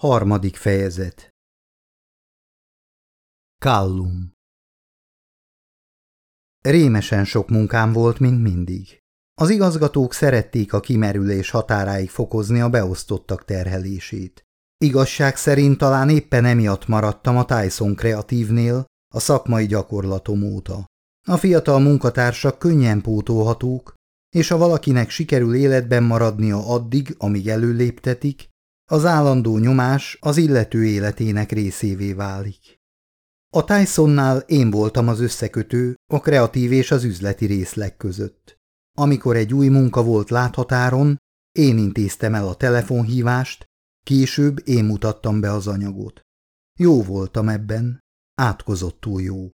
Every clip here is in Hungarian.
Harmadik fejezet Kallum Rémesen sok munkám volt, mint mindig. Az igazgatók szerették a kimerülés határáig fokozni a beosztottak terhelését. Igazság szerint talán éppen emiatt maradtam a Tyson kreatívnél a szakmai gyakorlatom óta. A fiatal munkatársak könnyen pótolhatók, és ha valakinek sikerül életben maradnia addig, amíg előléptetik, az állandó nyomás az illető életének részévé válik. A Tysonnál én voltam az összekötő, a kreatív és az üzleti részleg között. Amikor egy új munka volt láthatáron, én intéztem el a telefonhívást, később én mutattam be az anyagot. Jó voltam ebben, átkozottul jó.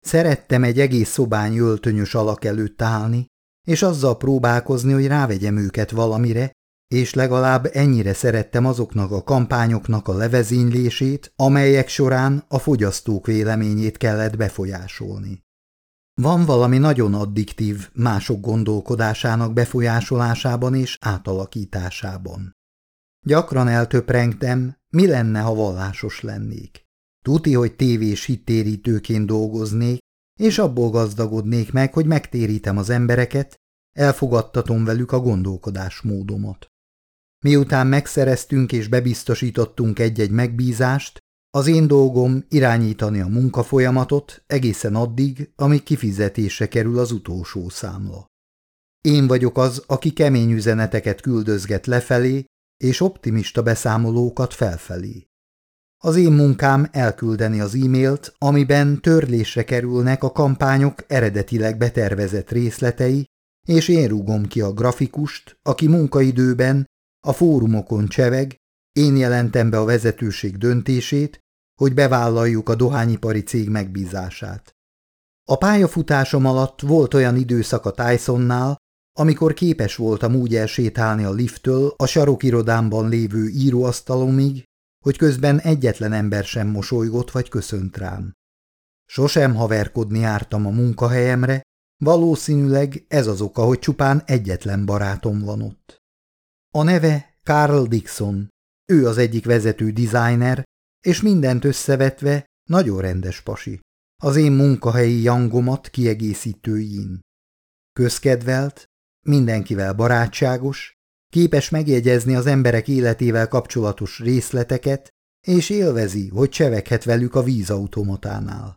Szerettem egy egész szobány öltönyös alak előtt állni, és azzal próbálkozni, hogy rávegyem őket valamire, és legalább ennyire szerettem azoknak a kampányoknak a levezénylését, amelyek során a fogyasztók véleményét kellett befolyásolni. Van valami nagyon addiktív mások gondolkodásának befolyásolásában és átalakításában. Gyakran eltöprengtem, mi lenne, ha vallásos lennék. Tuti, hogy tévés hittérítőként dolgoznék, és abból gazdagodnék meg, hogy megtérítem az embereket, elfogadtatom velük a gondolkodásmódomat. Miután megszereztünk és bebiztosítottunk egy-egy megbízást, az én dolgom irányítani a munkafolyamatot egészen addig, amíg kifizetése kerül az utolsó számla. Én vagyok az, aki kemény üzeneteket küldözget lefelé, és optimista beszámolókat felfelé. Az én munkám elküldeni az e-mailt, amiben törlésre kerülnek a kampányok eredetileg betervezett részletei, és én rúgom ki a grafikust, aki munkaidőben a fórumokon cseveg, én jelentem be a vezetőség döntését, hogy bevállaljuk a dohányipari cég megbízását. A pályafutásom alatt volt olyan időszak a Tysonnál, amikor képes voltam úgy elsétálni a lifttől a sarokirodámban lévő íróasztalomig, hogy közben egyetlen ember sem mosolygott vagy köszönt rám. Sosem haverkodni jártam a munkahelyemre, valószínűleg ez az oka, hogy csupán egyetlen barátom van ott. A neve Carl Dixon. Ő az egyik vezető designer, és mindent összevetve nagyon rendes pasi. Az én munkahelyi jangomat kiegészítőjén. Közkedvelt, mindenkivel barátságos, képes megjegyezni az emberek életével kapcsolatos részleteket, és élvezi, hogy cseveghet velük a vízautomatánál.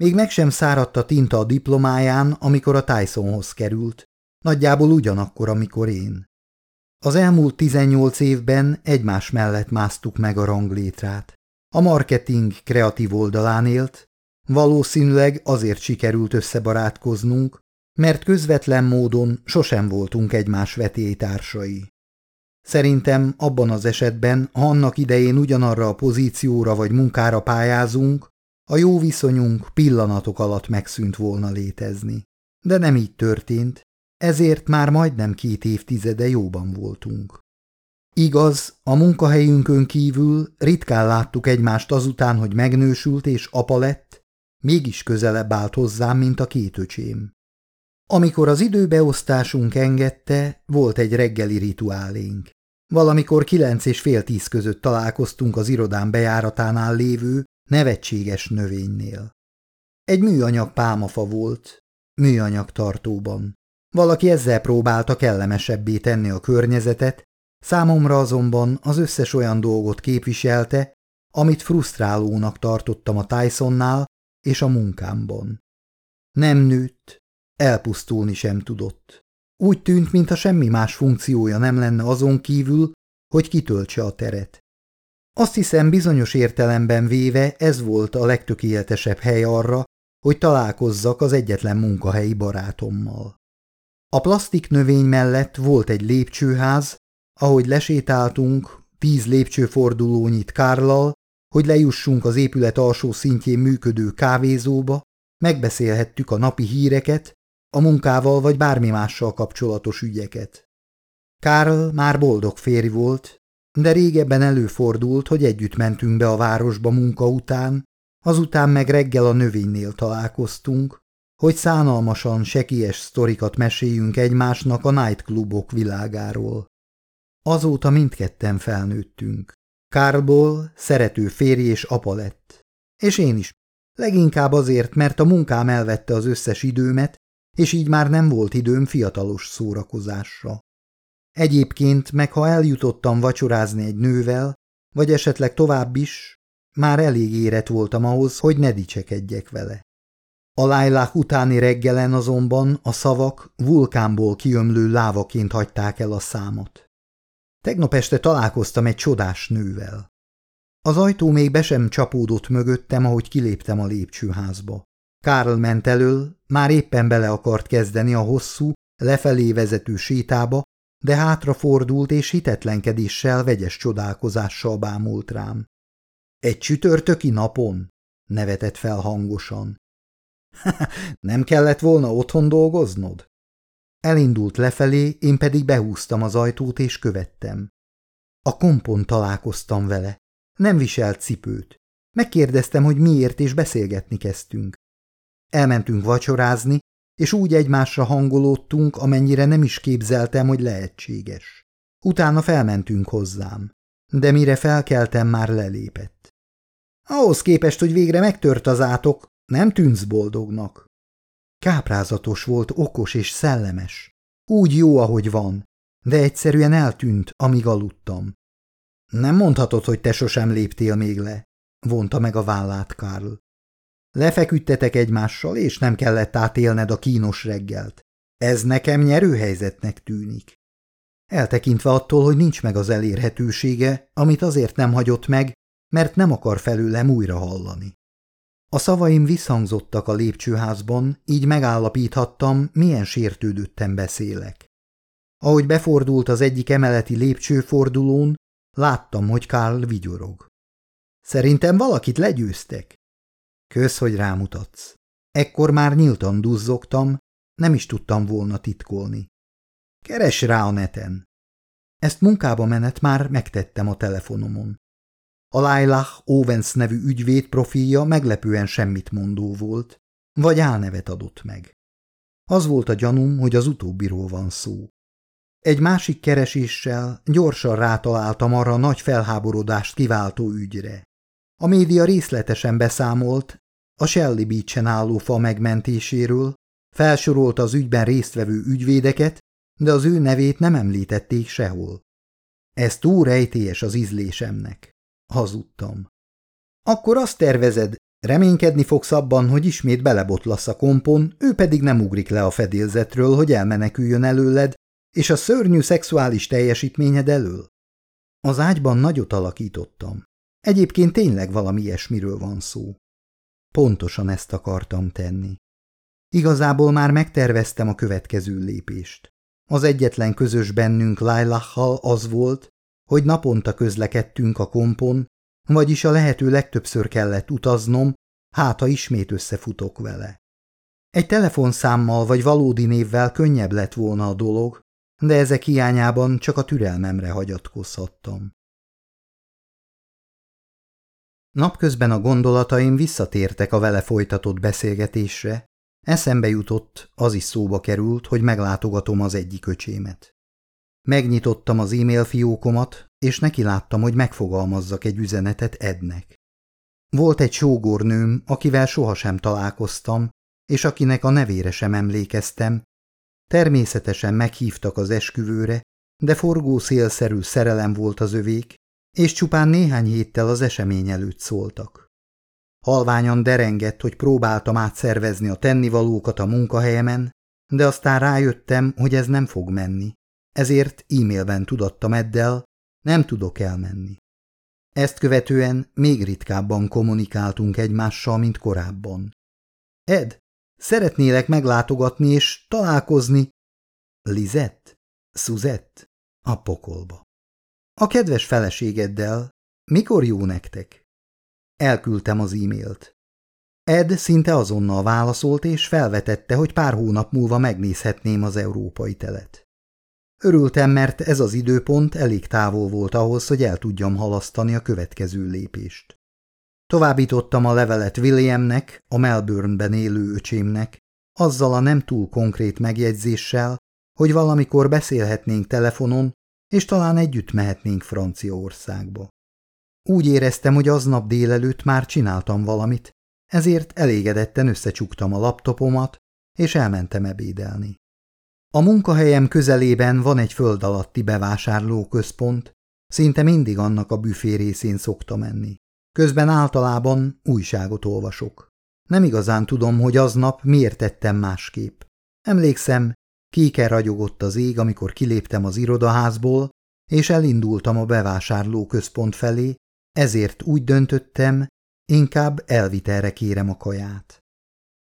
Még meg sem száradt a tinta a diplomáján, amikor a Tysonhoz került, nagyjából ugyanakkor, amikor én. Az elmúlt 18 évben egymás mellett másztuk meg a ranglétrát. A marketing kreatív oldalán élt, valószínűleg azért sikerült összebarátkoznunk, mert közvetlen módon sosem voltunk egymás vetélytársai. Szerintem abban az esetben, ha annak idején ugyanarra a pozícióra vagy munkára pályázunk, a jó viszonyunk pillanatok alatt megszűnt volna létezni. De nem így történt, ezért már majdnem két évtizede jóban voltunk. Igaz, a munkahelyünkön kívül ritkán láttuk egymást azután, hogy megnősült és apa lett, mégis közelebb állt hozzám, mint a két öcsém. Amikor az időbeosztásunk engedte, volt egy reggeli rituálénk. Valamikor kilenc és fél tíz között találkoztunk az irodán bejáratánál lévő nevetséges növénynél. Egy műanyag pálmafa volt, műanyag tartóban. Valaki ezzel próbálta kellemesebbé tenni a környezetet, számomra azonban az összes olyan dolgot képviselte, amit frusztrálónak tartottam a Tysonnál és a munkámban. Nem nőtt, elpusztulni sem tudott. Úgy tűnt, mintha semmi más funkciója nem lenne azon kívül, hogy kitöltse a teret. Azt hiszem bizonyos értelemben véve ez volt a legtökéletesebb hely arra, hogy találkozzak az egyetlen munkahelyi barátommal. A plastik növény mellett volt egy lépcsőház, ahogy lesétáltunk, tíz lépcsőfordulónyit Kárlal, hogy lejussunk az épület alsó szintjén működő kávézóba, megbeszélhettük a napi híreket, a munkával vagy bármi mással kapcsolatos ügyeket. Kárl már boldog férj volt, de régebben előfordult, hogy együtt mentünk be a városba munka után, azután meg reggel a növénynél találkoztunk, hogy szánalmasan sekies sztorikat meséljünk egymásnak a nightclubok világáról. Azóta mindketten felnőttünk. Karlból szerető férj és apa lett. És én is. Leginkább azért, mert a munkám elvette az összes időmet, és így már nem volt időm fiatalos szórakozásra. Egyébként meg ha eljutottam vacsorázni egy nővel, vagy esetleg tovább is, már elég érett voltam ahhoz, hogy ne dicsekedjek vele. A lájlák utáni reggelen azonban a szavak vulkánból kiömlő lávaként hagyták el a számot. Tegnap este találkoztam egy csodás nővel. Az ajtó még be sem csapódott mögöttem, ahogy kiléptem a lépcsőházba. Karl ment elől, már éppen bele akart kezdeni a hosszú, lefelé vezető sétába, de hátrafordult és hitetlenkedéssel, vegyes csodálkozással bámult rám. Egy csütörtöki napon? nevetett fel hangosan. Nem kellett volna otthon dolgoznod? Elindult lefelé, én pedig behúztam az ajtót és követtem. A kompon találkoztam vele. Nem viselt cipőt. Megkérdeztem, hogy miért, és beszélgetni kezdtünk. Elmentünk vacsorázni, és úgy egymásra hangolódtunk, amennyire nem is képzeltem, hogy lehetséges. Utána felmentünk hozzám, de mire felkeltem, már lelépett. Ahhoz képest, hogy végre megtört az átok, nem tűnsz boldognak. Káprázatos volt, okos és szellemes. Úgy jó, ahogy van, de egyszerűen eltűnt, amíg aludtam. Nem mondhatod, hogy te sosem léptél még le, vonta meg a vállát Karl. Lefeküdtetek egymással, és nem kellett átélned a kínos reggelt. Ez nekem nyerőhelyzetnek tűnik. Eltekintve attól, hogy nincs meg az elérhetősége, amit azért nem hagyott meg, mert nem akar felőlem újra hallani. A szavaim visszhangzottak a lépcsőházban, így megállapíthattam, milyen sértődötten beszélek. Ahogy befordult az egyik emeleti lépcsőfordulón, láttam, hogy Karl vigyorog. Szerintem valakit legyőztek. Kösz, hogy rámutatsz. Ekkor már nyíltan duzzogtam, nem is tudtam volna titkolni. Keres rá a neten. Ezt munkába menet már megtettem a telefonomon. A Lailah Owens nevű ügyvéd profilja meglepően semmit mondó volt, vagy álnevet adott meg. Az volt a gyanúm, hogy az utóbbiról van szó. Egy másik kereséssel gyorsan rátaláltam arra a nagy felháborodást kiváltó ügyre. A média részletesen beszámolt a Shelly Beach-en álló fa megmentéséről, felsorolta az ügyben résztvevő ügyvédeket, de az ő nevét nem említették sehol. Ez túl rejtélyes az ízlésemnek. Hazudtam. Akkor azt tervezed, reménykedni fogsz abban, hogy ismét belebotlasz a kompon, ő pedig nem ugrik le a fedélzetről, hogy elmeneküljön előled, és a szörnyű szexuális teljesítményed elől? Az ágyban nagyot alakítottam. Egyébként tényleg valami ilyesmiről van szó. Pontosan ezt akartam tenni. Igazából már megterveztem a következő lépést. Az egyetlen közös bennünk Lailachal az volt, hogy naponta közlekedtünk a kompon, vagyis a lehető legtöbbször kellett utaznom, hát ha ismét összefutok vele. Egy telefonszámmal vagy valódi névvel könnyebb lett volna a dolog, de ezek hiányában csak a türelmemre hagyatkozhattam. Napközben a gondolataim visszatértek a vele folytatott beszélgetésre, eszembe jutott, az is szóba került, hogy meglátogatom az egyik öcsémet. Megnyitottam az e-mail fiókomat, és neki láttam, hogy megfogalmazzak egy üzenetet Ednek. Volt egy sógornőm, akivel sohasem találkoztam, és akinek a nevére sem emlékeztem. Természetesen meghívtak az esküvőre, de forgó szélszerű szerelem volt az övék, és csupán néhány héttel az esemény előtt szóltak. Halványan derengett, hogy próbáltam átszervezni a tennivalókat a munkahelyemen, de aztán rájöttem, hogy ez nem fog menni. Ezért e-mailben tudattam Eddel, nem tudok elmenni. Ezt követően még ritkábban kommunikáltunk egymással, mint korábban. Ed, szeretnélek meglátogatni és találkozni. Lizett? Szuzett? A pokolba. A kedves feleségeddel. Mikor jó nektek? Elküldtem az e-mailt. Ed szinte azonnal válaszolt és felvetette, hogy pár hónap múlva megnézhetném az európai telet. Örültem, mert ez az időpont elég távol volt ahhoz, hogy el tudjam halasztani a következő lépést. Továbbítottam a levelet Williamnek, a Melbourneben élő öcsémnek, azzal a nem túl konkrét megjegyzéssel, hogy valamikor beszélhetnénk telefonon, és talán együtt mehetnénk Franciaországba. Úgy éreztem, hogy aznap délelőtt már csináltam valamit, ezért elégedetten összecsuktam a laptopomat, és elmentem ebédelni. A munkahelyem közelében van egy föld alatti bevásárlóközpont, szinte mindig annak a büfé részén szokta menni. Közben általában újságot olvasok. Nem igazán tudom, hogy aznap miért tettem másképp. Emlékszem, kéken ragyogott az ég, amikor kiléptem az irodaházból, és elindultam a bevásárlóközpont felé, ezért úgy döntöttem, inkább elvitelre kérem a kaját.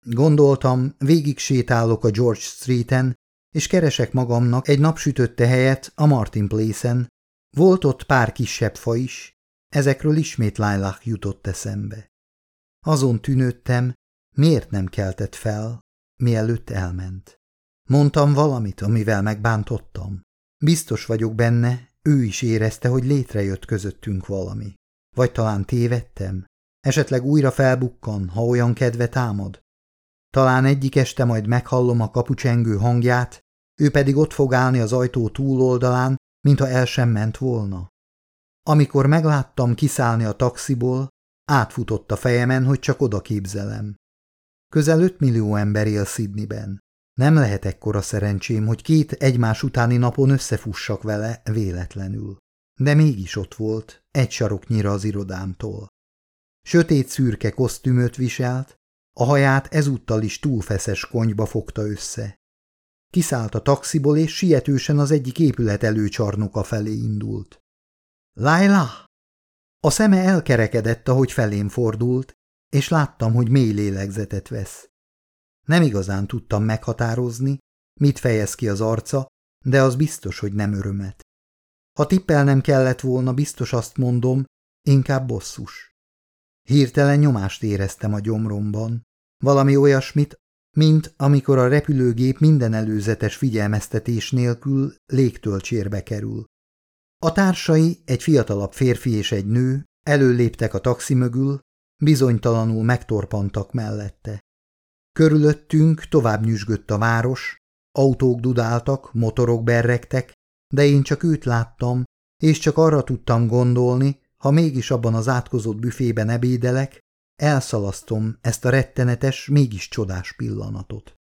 Gondoltam, végig sétálok a George Streeten, és keresek magamnak egy napsütötte helyet a Martin Place-en. Volt ott pár kisebb fa is, ezekről ismét Lilac jutott eszembe. Azon tűnődtem, miért nem keltett fel, mielőtt elment. Mondtam valamit, amivel megbántottam. Biztos vagyok benne, ő is érezte, hogy létrejött közöttünk valami. Vagy talán tévedtem? Esetleg újra felbukkan, ha olyan kedve támad? Talán egyik este majd meghallom a kapucsengő hangját, ő pedig ott fog állni az ajtó túloldalán, mintha el sem ment volna. Amikor megláttam kiszállni a taxiból, átfutott a fejemen, hogy csak oda képzelem. Közel öt millió ember él Sydneyben. Nem lehet ekkora szerencsém, hogy két egymás utáni napon összefussak vele véletlenül. De mégis ott volt, egy saroknyira az irodámtól. Sötét szürke kosztümöt viselt, a haját ezúttal is túlfeszes konyba fogta össze. Kiszállt a taxiból, és sietősen az egyik épület előcsarnoka felé indult. Laila! A szeme elkerekedett, ahogy felém fordult, és láttam, hogy mély lélegzetet vesz. Nem igazán tudtam meghatározni, mit fejez ki az arca, de az biztos, hogy nem örömet. Ha tippelnem kellett volna, biztos azt mondom, inkább bosszus. Hirtelen nyomást éreztem a gyomromban, valami olyasmit, mint amikor a repülőgép minden előzetes figyelmeztetés nélkül légtölcsérbe kerül. A társai, egy fiatalabb férfi és egy nő, előléptek a taxi mögül, bizonytalanul megtorpantak mellette. Körülöttünk tovább nyüzsgött a város, autók dudáltak, motorok berregtek, de én csak őt láttam, és csak arra tudtam gondolni, ha mégis abban az átkozott büfében ebédelek, elszalasztom ezt a rettenetes, mégis csodás pillanatot.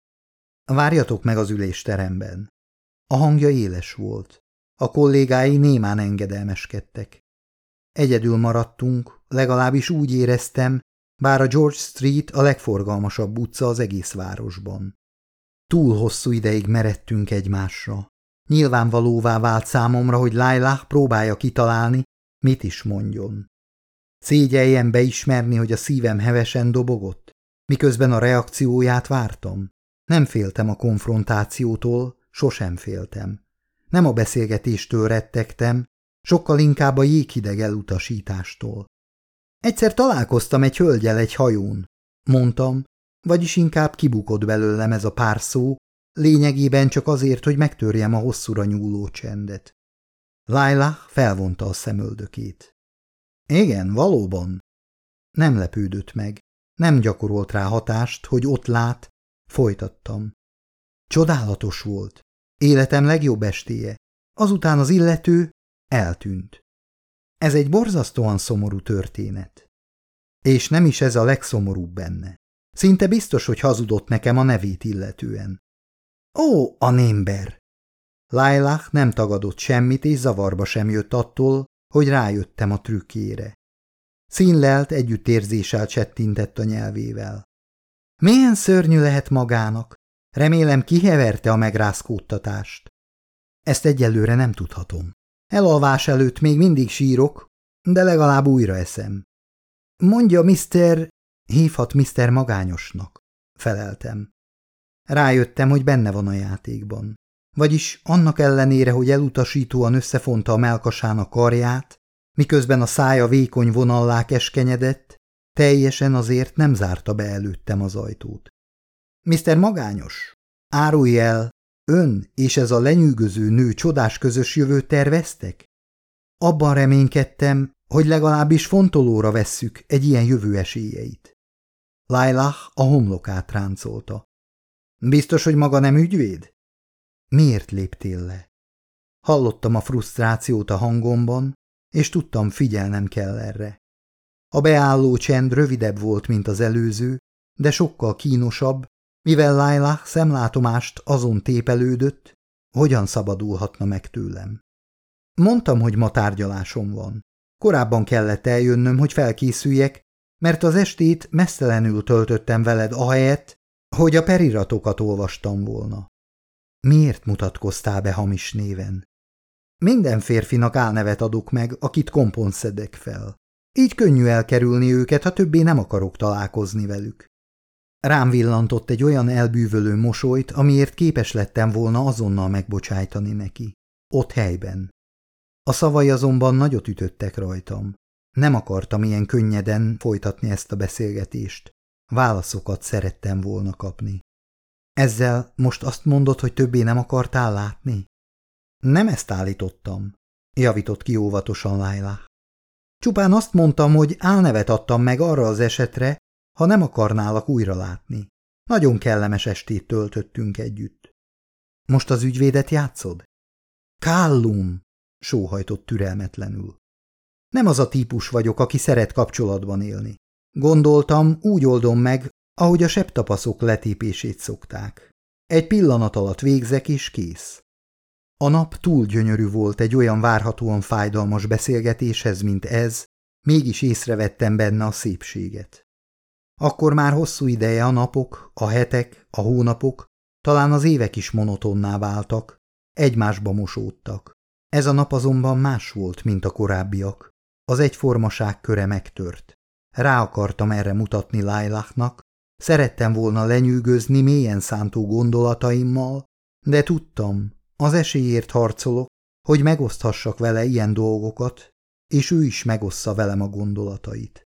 Várjatok meg az ülésteremben. A hangja éles volt. A kollégái némán engedelmeskedtek. Egyedül maradtunk, legalábbis úgy éreztem, bár a George Street a legforgalmasabb utca az egész városban. Túl hosszú ideig meredtünk egymásra. Nyilvánvalóvá vált számomra, hogy Lailah próbálja kitalálni, mit is mondjon. Szégyeljen beismerni, hogy a szívem hevesen dobogott, miközben a reakcióját vártam. Nem féltem a konfrontációtól, sosem féltem. Nem a beszélgetéstől rettegtem, sokkal inkább a jéghideg elutasítástól. Egyszer találkoztam egy hölgyel egy hajón, mondtam, vagyis inkább kibukott belőlem ez a pár szó, lényegében csak azért, hogy megtörjem a hosszúra nyúló csendet. Laila felvonta a szemöldökét. Igen, valóban. Nem lepődött meg. Nem gyakorolt rá hatást, hogy ott lát. Folytattam. Csodálatos volt. Életem legjobb estéje. Azután az illető eltűnt. Ez egy borzasztóan szomorú történet. És nem is ez a legszomorúbb benne. Szinte biztos, hogy hazudott nekem a nevét illetően. Ó, a némber! Lailach nem tagadott semmit, és zavarba sem jött attól, hogy rájöttem a trükkére. Színlelt együttérzéssel csettintett a nyelvével. Milyen szörnyű lehet magának? Remélem kiheverte a megrázkódtatást. Ezt egyelőre nem tudhatom. Elalvás előtt még mindig sírok, de legalább újra eszem. Mondja, Mr. Hívhat Mr. Magányosnak, feleltem. Rájöttem, hogy benne van a játékban. Vagyis annak ellenére, hogy elutasítóan összefonta a melkasának karját, miközben a szája vékony vonallá keskenyedett, teljesen azért nem zárta be előttem az ajtót. Mr. Magányos, árulj el, ön és ez a lenyűgöző nő csodás közös jövőt terveztek? Abban reménykedtem, hogy legalábbis fontolóra vesszük egy ilyen jövő esélyeit. Lailah a homlokát ráncolta. Biztos, hogy maga nem ügyvéd? Miért léptél le? Hallottam a frusztrációt a hangomban, és tudtam, figyelnem kell erre. A beálló csend rövidebb volt, mint az előző, de sokkal kínosabb, mivel Laila szemlátomást azon tépelődött, hogyan szabadulhatna meg tőlem. Mondtam, hogy ma tárgyalásom van. Korábban kellett eljönnöm, hogy felkészüljek, mert az estét mesztelenül töltöttem veled ahelyett, hogy a periratokat olvastam volna. Miért mutatkoztál be hamis néven? Minden férfinak álnevet adok meg, akit kompon szedek fel. Így könnyű elkerülni őket, ha többé nem akarok találkozni velük. Rám villantott egy olyan elbűvölő mosolyt, amiért képes lettem volna azonnal megbocsájtani neki. Ott helyben. A szavai azonban nagyot ütöttek rajtam. Nem akartam ilyen könnyeden folytatni ezt a beszélgetést. Válaszokat szerettem volna kapni. Ezzel most azt mondod, hogy többé nem akartál látni? Nem ezt állítottam, javított ki óvatosan Laila. Csupán azt mondtam, hogy álnevet adtam meg arra az esetre, ha nem akarnálak újra látni. Nagyon kellemes estét töltöttünk együtt. Most az ügyvédet játszod? Kállum, sóhajtott türelmetlenül. Nem az a típus vagyok, aki szeret kapcsolatban élni. Gondoltam, úgy oldom meg, ahogy a septapaszok letépését szokták. Egy pillanat alatt végzek, és kész. A nap túl gyönyörű volt egy olyan várhatóan fájdalmas beszélgetéshez, mint ez, mégis észrevettem benne a szépséget. Akkor már hosszú ideje a napok, a hetek, a hónapok, talán az évek is monotonná váltak, egymásba mosódtak. Ez a nap azonban más volt, mint a korábbiak. Az egyformaság köre megtört. Rá akartam erre mutatni Lailachnak, szerettem volna lenyűgözni mélyen szántó gondolataimmal, de tudtam, az esélyért harcolok, hogy megoszthassak vele ilyen dolgokat, és ő is megossza velem a gondolatait.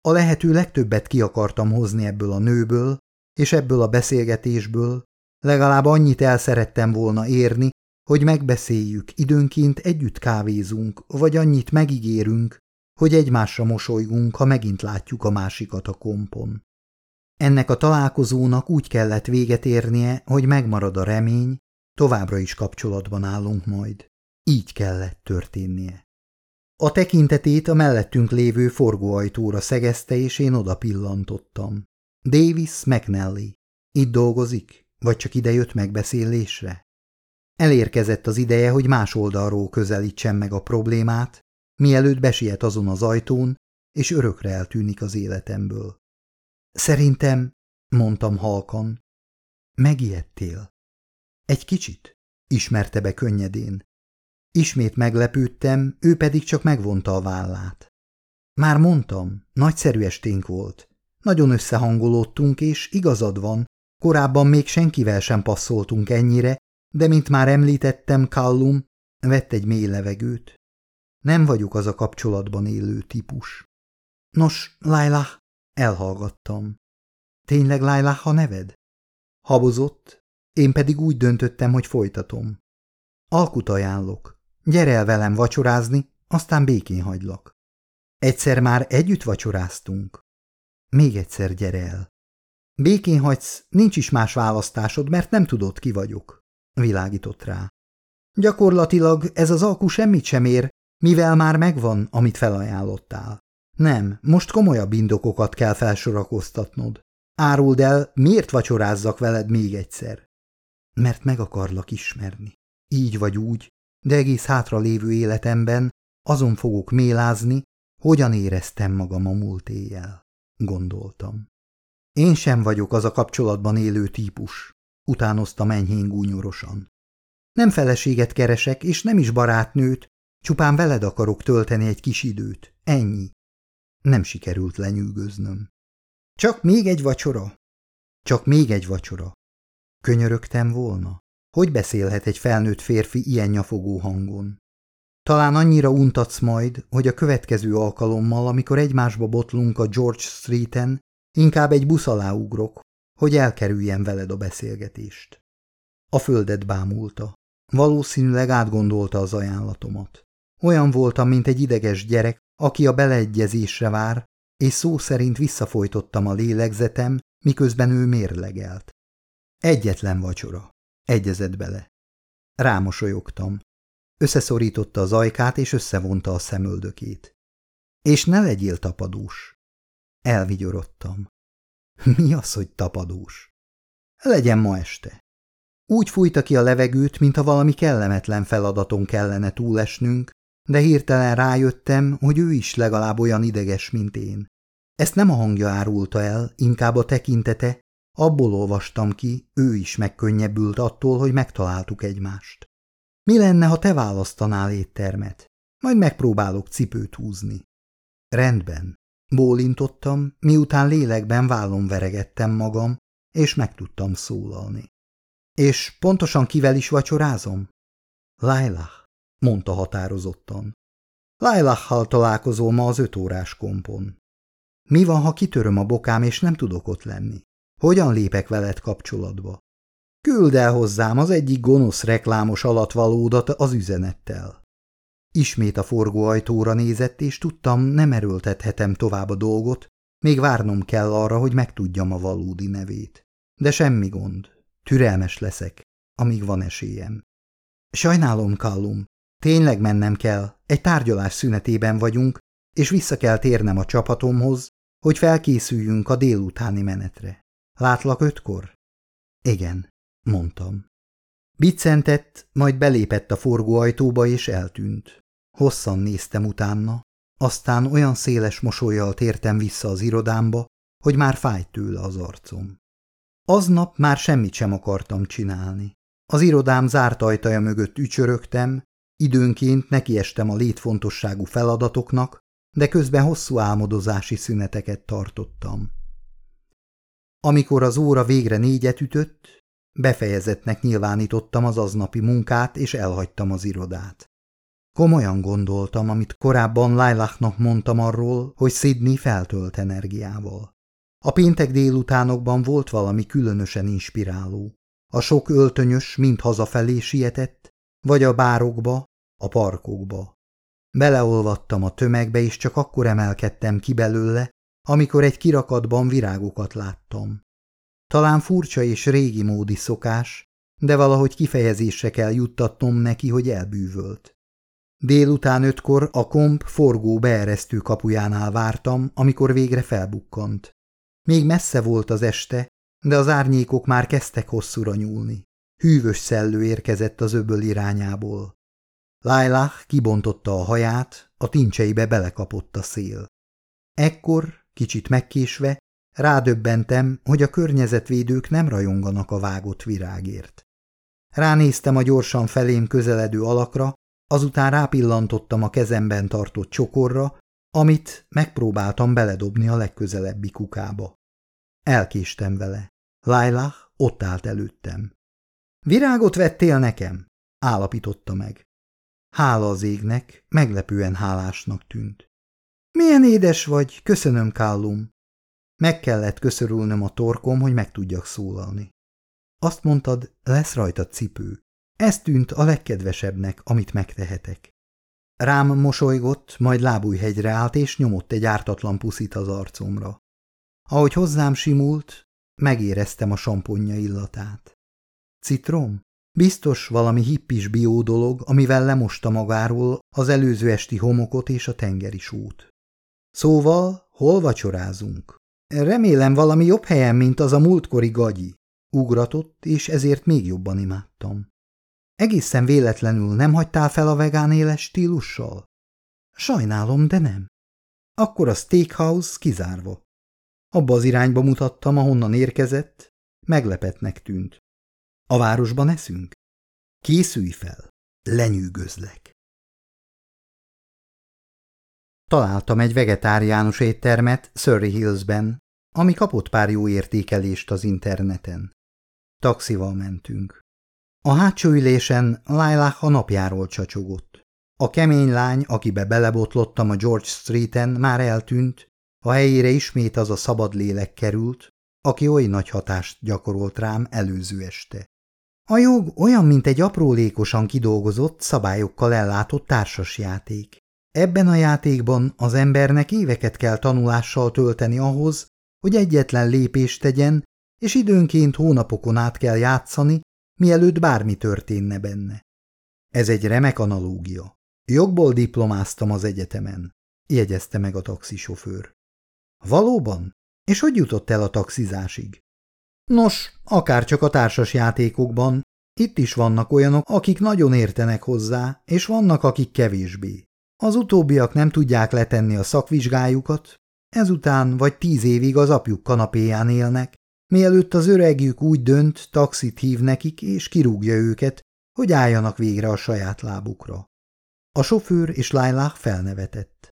A lehető legtöbbet ki akartam hozni ebből a nőből, és ebből a beszélgetésből, legalább annyit el szerettem volna érni, hogy megbeszéljük, időnként együtt kávézunk, vagy annyit megígérünk, hogy egymásra mosolygunk, ha megint látjuk a másikat a kompon. Ennek a találkozónak úgy kellett véget érnie, hogy megmarad a remény, továbbra is kapcsolatban állunk majd. Így kellett történnie. A tekintetét a mellettünk lévő forgóajtóra szegezte, és én oda pillantottam. Davis McNally. Itt dolgozik? Vagy csak idejött megbeszélésre? Elérkezett az ideje, hogy más oldalról közelítsen meg a problémát, mielőtt besiet azon az ajtón, és örökre eltűnik az életemből. Szerintem, mondtam halkan, megijedtél. Egy kicsit, ismerte be könnyedén. Ismét meglepődtem, ő pedig csak megvonta a vállát. Már mondtam, nagyszerű esténk volt. Nagyon összehangolódtunk, és igazad van, korábban még senkivel sem passzoltunk ennyire, de mint már említettem, Callum vett egy mély levegőt. Nem vagyok az a kapcsolatban élő típus. Nos, Laila, elhallgattam. Tényleg Laila a neved? Habozott, én pedig úgy döntöttem, hogy folytatom. Alkut ajánlok. Gyere el velem vacsorázni, aztán békén hagylak. Egyszer már együtt vacsoráztunk. Még egyszer gyere el. Békén hagysz, nincs is más választásod, mert nem tudod, ki vagyok. Világított rá. Gyakorlatilag ez az alku semmit sem ér, mivel már megvan, amit felajánlottál. Nem, most komolyabb indokokat kell felsorakoztatnod. Áruld el, miért vacsorázzak veled még egyszer? Mert meg akarlak ismerni. Így vagy úgy, de egész hátra lévő életemben azon fogok mélázni, hogyan éreztem magam a múlt éjjel, gondoltam. Én sem vagyok az a kapcsolatban élő típus, utánoztam enyhén gúnyorosan. Nem feleséget keresek, és nem is barátnőt, csupán veled akarok tölteni egy kis időt, ennyi. Nem sikerült lenyűgöznöm. Csak még egy vacsora? Csak még egy vacsora. Könyörögtem volna? Hogy beszélhet egy felnőtt férfi ilyen nyafogó hangon? Talán annyira untatsz majd, hogy a következő alkalommal, amikor egymásba botlunk a George Streeten, inkább egy busz alá ugrok, hogy elkerüljen veled a beszélgetést. A földet bámulta. Valószínűleg átgondolta az ajánlatomat. Olyan voltam, mint egy ideges gyerek, aki a beleegyezésre vár, és szó szerint visszafolytottam a lélegzetem, miközben ő mérlegelt. Egyetlen vacsora. Egyezett bele. Rámosolyogtam. Összeszorította az ajkát, és összevonta a szemöldökét. És ne legyél tapadós. Elvigyorodtam. Mi az, hogy tapadós? Legyen ma este. Úgy fújta ki a levegőt, mintha valami kellemetlen feladaton kellene túlesnünk, de hirtelen rájöttem, hogy ő is legalább olyan ideges, mint én. Ezt nem a hangja árulta el, inkább a tekintete, abból olvastam ki, ő is megkönnyebbült attól, hogy megtaláltuk egymást. Mi lenne, ha te választanál éttermet? Majd megpróbálok cipőt húzni. Rendben. Bólintottam, miután lélekben vállon veregettem magam, és meg tudtam szólalni. És pontosan kivel is vacsorázom? Lailah, mondta határozottan. Lailahhal találkozol ma az öt órás kompon. Mi van, ha kitöröm a bokám, és nem tudok ott lenni? Hogyan lépek veled kapcsolatba? Küld el hozzám az egyik gonosz reklámos alatvalódat az üzenettel. Ismét a forgóajtóra nézett, és tudtam, nem erőltethetem tovább a dolgot, még várnom kell arra, hogy megtudjam a valódi nevét. De semmi gond, türelmes leszek, amíg van esélyem. Sajnálom, Kallum, tényleg mennem kell, egy tárgyalás szünetében vagyunk, és vissza kell térnem a csapatomhoz, hogy felkészüljünk a délutáni menetre. Látlak ötkor? Igen, mondtam. Biccentett, majd belépett a forgóajtóba és eltűnt. Hosszan néztem utána, aztán olyan széles mosolyjal tértem vissza az irodámba, hogy már fájt tőle az arcom. Aznap már semmit sem akartam csinálni. Az irodám zárt ajtaja mögött ücsörögtem, időnként nekiestem a létfontosságú feladatoknak, de közben hosszú álmodozási szüneteket tartottam. Amikor az óra végre négyet ütött, befejezetnek nyilvánítottam az aznapi munkát, és elhagytam az irodát. Komolyan gondoltam, amit korábban Lailachnak mondtam arról, hogy Sydney feltölt energiával. A péntek délutánokban volt valami különösen inspiráló. A sok öltönyös mind hazafelé sietett, vagy a bárokba, a parkokba. Beleolvattam a tömegbe, és csak akkor emelkedtem ki belőle, amikor egy kirakatban virágokat láttam. Talán furcsa és régi módi szokás, de valahogy kifejezésre kell juttatnom neki, hogy elbűvölt. Délután ötkor a komp forgó beeresztő kapujánál vártam, amikor végre felbukkant. Még messze volt az este, de az árnyékok már kezdtek hosszúra nyúlni. Hűvös szellő érkezett az öböl irányából. Lailah kibontotta a haját, a tincseibe belekapott a szél. Ekkor, kicsit megkésve, rádöbbentem, hogy a környezetvédők nem rajonganak a vágott virágért. Ránéztem a gyorsan felém közeledő alakra, azután rápillantottam a kezemben tartott csokorra, amit megpróbáltam beledobni a legközelebbi kukába. Elkéstem vele. Lailah ott állt előttem. Virágot vettél nekem? állapította meg. Hála az égnek, meglepően hálásnak tűnt. Milyen édes vagy, köszönöm, Kállum. Meg kellett köszörülnöm a torkom, hogy meg tudjak szólalni. Azt mondtad, lesz rajta cipő. Ez tűnt a legkedvesebbnek, amit megtehetek. Rám mosolygott, majd lábújhegyre állt, és nyomott egy ártatlan puszit az arcomra. Ahogy hozzám simult, megéreztem a samponja illatát. Citrom? Biztos valami hippis bió dolog, amivel lemosta magáról az előző esti homokot és a tengeri sót. Szóval, hol vacsorázunk? Remélem valami jobb helyen, mint az a múltkori gagyi. Ugratott, és ezért még jobban imádtam. Egészen véletlenül nem hagytál fel a vegán éles stílussal? Sajnálom, de nem. Akkor a steakhouse kizárva. Abba az irányba mutattam, ahonnan érkezett, meglepetnek tűnt. A városban eszünk? Készülj fel, lenyűgözlek. Találtam egy vegetáriánus éttermet Surrey Hillsben, ami kapott pár jó értékelést az interneten. Taxival mentünk. A hátsó ülésen Lailah a napjáról csacsogott. A kemény lány, akibe belebotlottam a George Streeten, már eltűnt, a helyére ismét az a szabad lélek került, aki oly nagy hatást gyakorolt rám előző este. A jog olyan, mint egy aprólékosan kidolgozott, szabályokkal ellátott társasjáték. Ebben a játékban az embernek éveket kell tanulással tölteni ahhoz, hogy egyetlen lépést tegyen, és időnként hónapokon át kell játszani, mielőtt bármi történne benne. Ez egy remek analógia. Jogból diplomáztam az egyetemen, jegyezte meg a taxisofőr. Valóban? És hogy jutott el a taxizásig? Nos, akár csak a társas játékokban, itt is vannak olyanok, akik nagyon értenek hozzá, és vannak, akik kevésbé. Az utóbbiak nem tudják letenni a szakvizsgájukat, ezután vagy tíz évig az apjuk kanapéján élnek, mielőtt az öregjük úgy dönt, taxit hív nekik, és kirúgja őket, hogy álljanak végre a saját lábukra. A sofőr és Lailah felnevetett.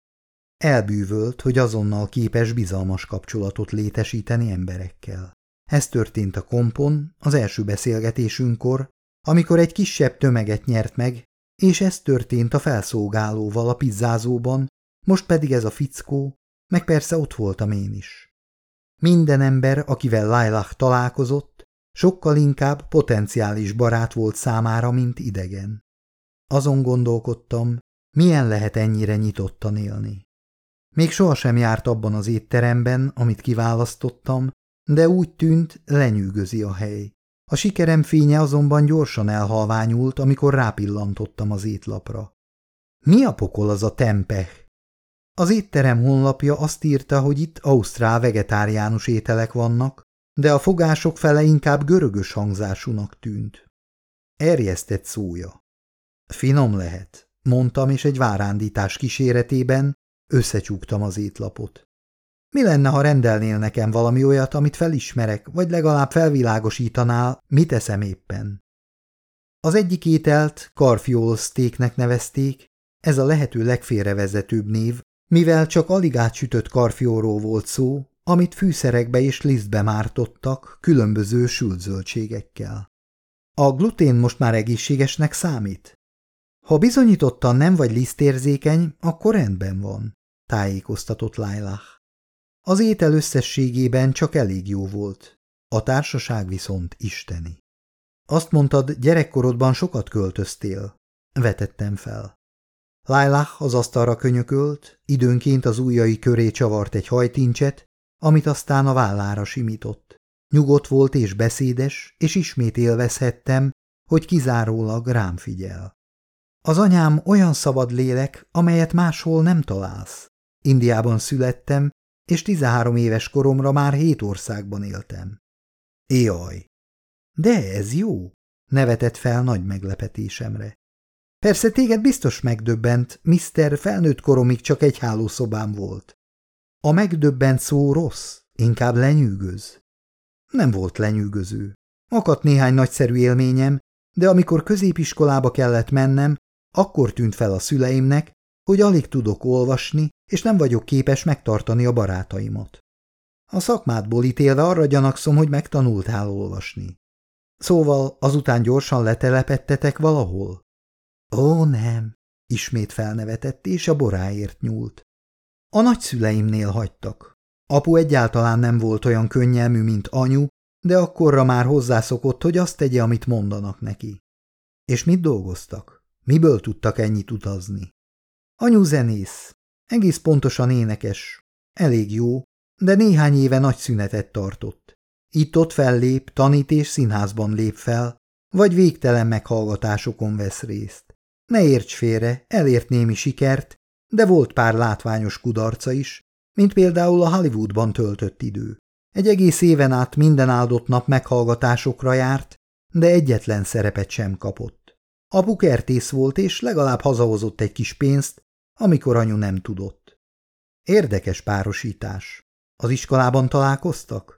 Elbűvölt, hogy azonnal képes bizalmas kapcsolatot létesíteni emberekkel. Ez történt a kompon az első beszélgetésünkkor, amikor egy kisebb tömeget nyert meg, és ez történt a felszolgálóval a pizzázóban, most pedig ez a fickó, meg persze ott voltam én is. Minden ember, akivel Lailah találkozott, sokkal inkább potenciális barát volt számára, mint idegen. Azon gondolkodtam, milyen lehet ennyire nyitottan élni. Még sohasem járt abban az étteremben, amit kiválasztottam, de úgy tűnt, lenyűgözi a hely. A sikerem fénye azonban gyorsan elhalványult, amikor rápillantottam az étlapra. Mi a pokol az a tempeh? Az étterem honlapja azt írta, hogy itt ausztrál vegetáriánus ételek vannak, de a fogások fele inkább görögös hangzásúnak tűnt. Erjesztett szója. Finom lehet, mondtam, és egy várándítás kíséretében összecsúgtam az étlapot. Mi lenne, ha rendelnél nekem valami olyat, amit felismerek, vagy legalább felvilágosítanál, mit eszem éppen? Az egyik ételt Carfiol steaknek nevezték, ez a lehető legfélrevezetőbb név, mivel csak alig átsütött karfióról volt szó, amit fűszerekbe és lisztbe mártottak különböző sült zöldségekkel. A glutén most már egészségesnek számít? Ha bizonyítottan nem vagy lisztérzékeny, akkor rendben van, tájékoztatott Lailah. Az étel összességében csak elég jó volt, a társaság viszont isteni. Azt mondtad, gyerekkorodban sokat költöztél, vetettem fel. Lailah az asztalra könyökölt, időnként az ujjai köré csavart egy hajtincset, amit aztán a vállára simított. Nyugodt volt és beszédes, és ismét élvezhettem, hogy kizárólag rám figyel. Az anyám olyan szabad lélek, amelyet máshol nem találsz. Indiában születtem, és 13 éves koromra már hét országban éltem. Jaj! De ez jó! nevetett fel nagy meglepetésemre. Persze téged biztos megdöbbent, Mr. felnőtt koromig csak egy hálószobám volt. A megdöbbent szó rossz, inkább lenyűgöz. Nem volt lenyűgöző. Akadt néhány nagyszerű élményem, de amikor középiskolába kellett mennem, akkor tűnt fel a szüleimnek, hogy alig tudok olvasni, és nem vagyok képes megtartani a barátaimat. A szakmádból ítélve arra gyanakszom, hogy megtanultál olvasni. Szóval azután gyorsan letelepettetek valahol? Ó, nem, ismét felnevetett, és a boráért nyúlt. A nagyszüleimnél hagytak. Apu egyáltalán nem volt olyan könnyelmű, mint anyu, de akkorra már hozzászokott, hogy azt tegye, amit mondanak neki. És mit dolgoztak? Miből tudtak ennyit utazni? Anyu zenész, egész pontosan énekes, elég jó, de néhány éve nagy szünetet tartott. Itt-ott fellép, tanít és színházban lép fel, vagy végtelen meghallgatásokon vesz részt. Ne érts félre, elért némi sikert, de volt pár látványos kudarca is, mint például a Hollywoodban töltött idő. Egy egész éven át minden áldott nap meghallgatásokra járt, de egyetlen szerepet sem kapott. Apu kertész volt, és legalább hazahozott egy kis pénzt, amikor anyu nem tudott. Érdekes párosítás. Az iskolában találkoztak?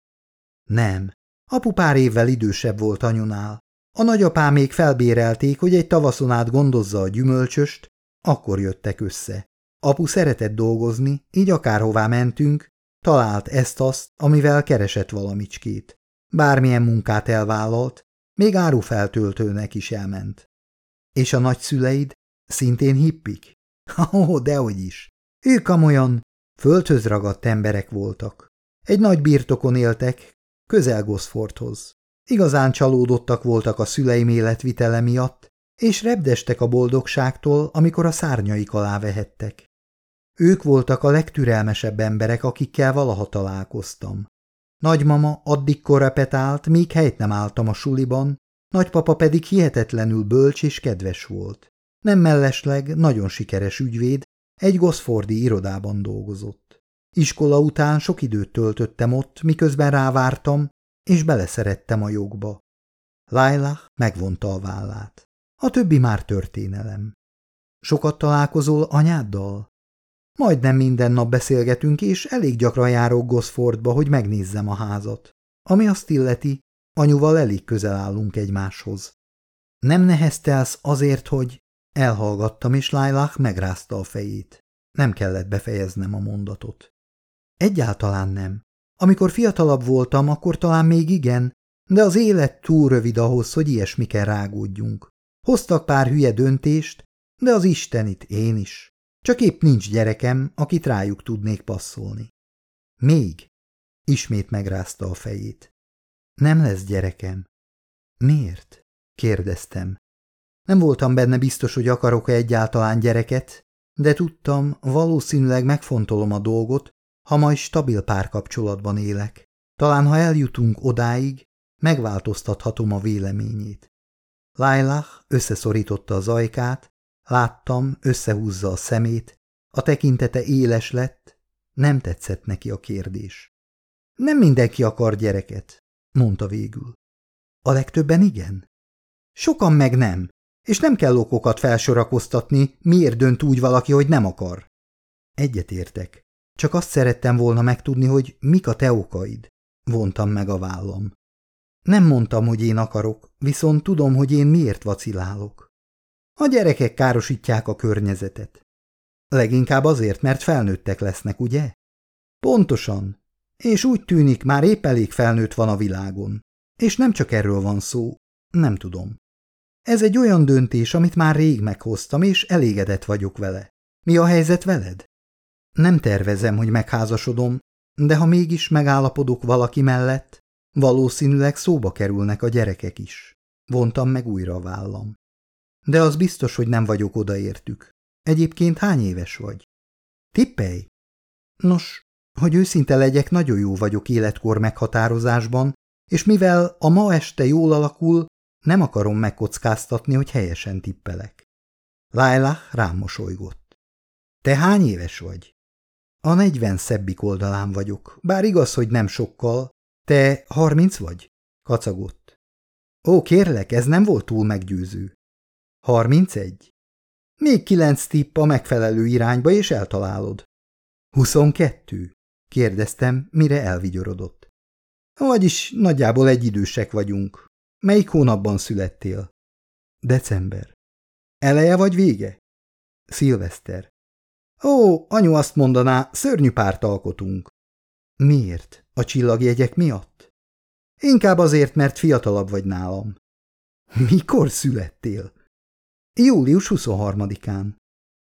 Nem. Apu pár évvel idősebb volt anyunál. A nagyapám még felbérelték, hogy egy tavaszon át gondozza a gyümölcsöst, akkor jöttek össze. Apu szeretett dolgozni, így akárhová mentünk, talált ezt-azt, amivel keresett valamicskét. Bármilyen munkát elvállalt, még árufeltöltőnek is elment. És a nagyszüleid szintén hippik? Ó, dehogy is. Ők amolyan földhöz ragadt emberek voltak. Egy nagy birtokon éltek, közel Gosfordhoz. Igazán csalódottak voltak a szüleim életvitele miatt, és repdestek a boldogságtól, amikor a szárnyaik alá vehettek. Ők voltak a legtürelmesebb emberek, akikkel valaha találkoztam. Nagymama addig korepetált, míg helyt nem álltam a suliban, nagypapa pedig hihetetlenül bölcs és kedves volt. Nem mellesleg nagyon sikeres ügyvéd, egy Gosfordi irodában dolgozott. Iskola után sok időt töltöttem ott, miközben rávártam, és beleszerettem a jogba. Laila megvonta a vállát. A többi már történelem. Sokat találkozol anyáddal? Majdnem minden nap beszélgetünk, és elég gyakran járok Gosfordba, hogy megnézzem a házat. Ami azt illeti, anyuval elég közel állunk egymáshoz. Nem neheztelsz azért, hogy... Elhallgattam, és Lailach megrázta a fejét. Nem kellett befejeznem a mondatot. Egyáltalán nem. Amikor fiatalabb voltam, akkor talán még igen, de az élet túl rövid ahhoz, hogy ilyesmiken rágódjunk. Hoztak pár hülye döntést, de az Istenit én is. Csak épp nincs gyerekem, akit rájuk tudnék passzolni. Még? Ismét megrázta a fejét. Nem lesz gyerekem. Miért? kérdeztem. Nem voltam benne biztos, hogy akarok-e egyáltalán gyereket, de tudtam, valószínűleg megfontolom a dolgot, ha majd stabil párkapcsolatban élek. Talán, ha eljutunk odáig, megváltoztathatom a véleményét. Lailah összeszorította az ajkát, láttam, összehúzza a szemét, a tekintete éles lett, nem tetszett neki a kérdés. Nem mindenki akar gyereket, mondta végül. A legtöbben igen? Sokan meg nem, és nem kell okokat felsorakoztatni, miért dönt úgy valaki, hogy nem akar. Egyetértek. Csak azt szerettem volna megtudni, hogy mik a te okaid. Vontam meg a vállam. Nem mondtam, hogy én akarok, viszont tudom, hogy én miért vacilálok. A gyerekek károsítják a környezetet. Leginkább azért, mert felnőttek lesznek, ugye? Pontosan. És úgy tűnik, már épp elég felnőtt van a világon. És nem csak erről van szó, nem tudom. Ez egy olyan döntés, amit már rég meghoztam, és elégedett vagyok vele. Mi a helyzet veled? Nem tervezem, hogy megházasodom, de ha mégis megállapodok valaki mellett, valószínűleg szóba kerülnek a gyerekek is. Vontam meg újra a vállam. De az biztos, hogy nem vagyok odaértük. Egyébként hány éves vagy? Tippelj! Nos, hogy őszinte legyek, nagyon jó vagyok életkor meghatározásban, és mivel a ma este jól alakul, nem akarom megkockáztatni, hogy helyesen tippelek. Laila rám mosolygott. Te hány éves vagy? A negyven szebbik oldalán vagyok, bár igaz, hogy nem sokkal. Te harminc vagy? Kacagott. Ó, kérlek, ez nem volt túl meggyőző. Harmincegy? Még kilenc tipp a megfelelő irányba, és eltalálod. Huszonkettő? kérdeztem, mire elvigyorodott. Vagyis nagyjából egy idősek vagyunk. Melyik hónapban születtél? December. Eleje vagy vége? Szilveszter. Ó, anyu azt mondaná, szörnyű párt alkotunk. Miért? A csillagjegyek miatt? Inkább azért, mert fiatalabb vagy nálam. Mikor születtél? Július 23-án.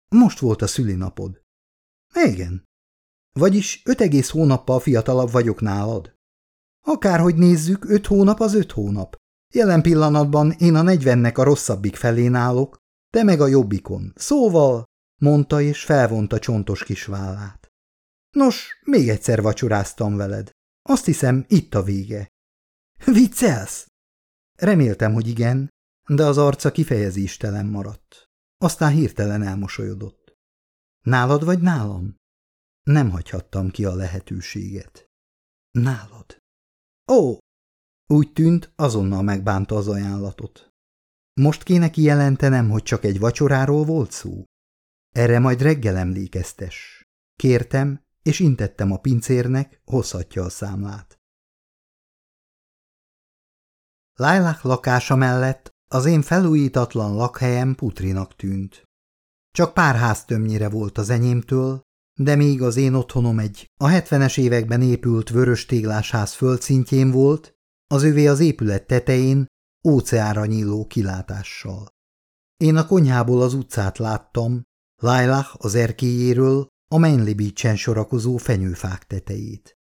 Most volt a szülinapod. Igen. Vagyis öt egész hónappal fiatalabb vagyok nálad. Akárhogy nézzük, öt hónap az öt hónap. Jelen pillanatban én a negyvennek a rosszabbik felén állok, te meg a jobbikon. Szóval, mondta és felvonta csontos kis vállát. Nos, még egyszer vacsoráztam veled. Azt hiszem, itt a vége. Viccelsz? Reméltem, hogy igen, de az arca kifejezéstelen maradt. Aztán hirtelen elmosolyodott. Nálad vagy nálam? Nem hagyhattam ki a lehetőséget. Nálad. Ó, úgy tűnt, azonnal megbánta az ajánlatot. Most kéne kijelentenem, hogy csak egy vacsoráról volt szó? Erre majd reggel emlékeztes. Kértem, és intettem a pincérnek, hozhatja a számlát. Lájlák lakása mellett az én felújítatlan lakhelyem putrinak tűnt. Csak pár ház tömnyire volt az enyémtől, de még az én otthonom egy a hetvenes években épült vörös téglásház földszintjén volt, az övé az épület tetején, óceára nyíló kilátással. Én a konyhából az utcát láttam, Lailah az erkélyéről a Manly beach sorakozó fenyőfák tetejét.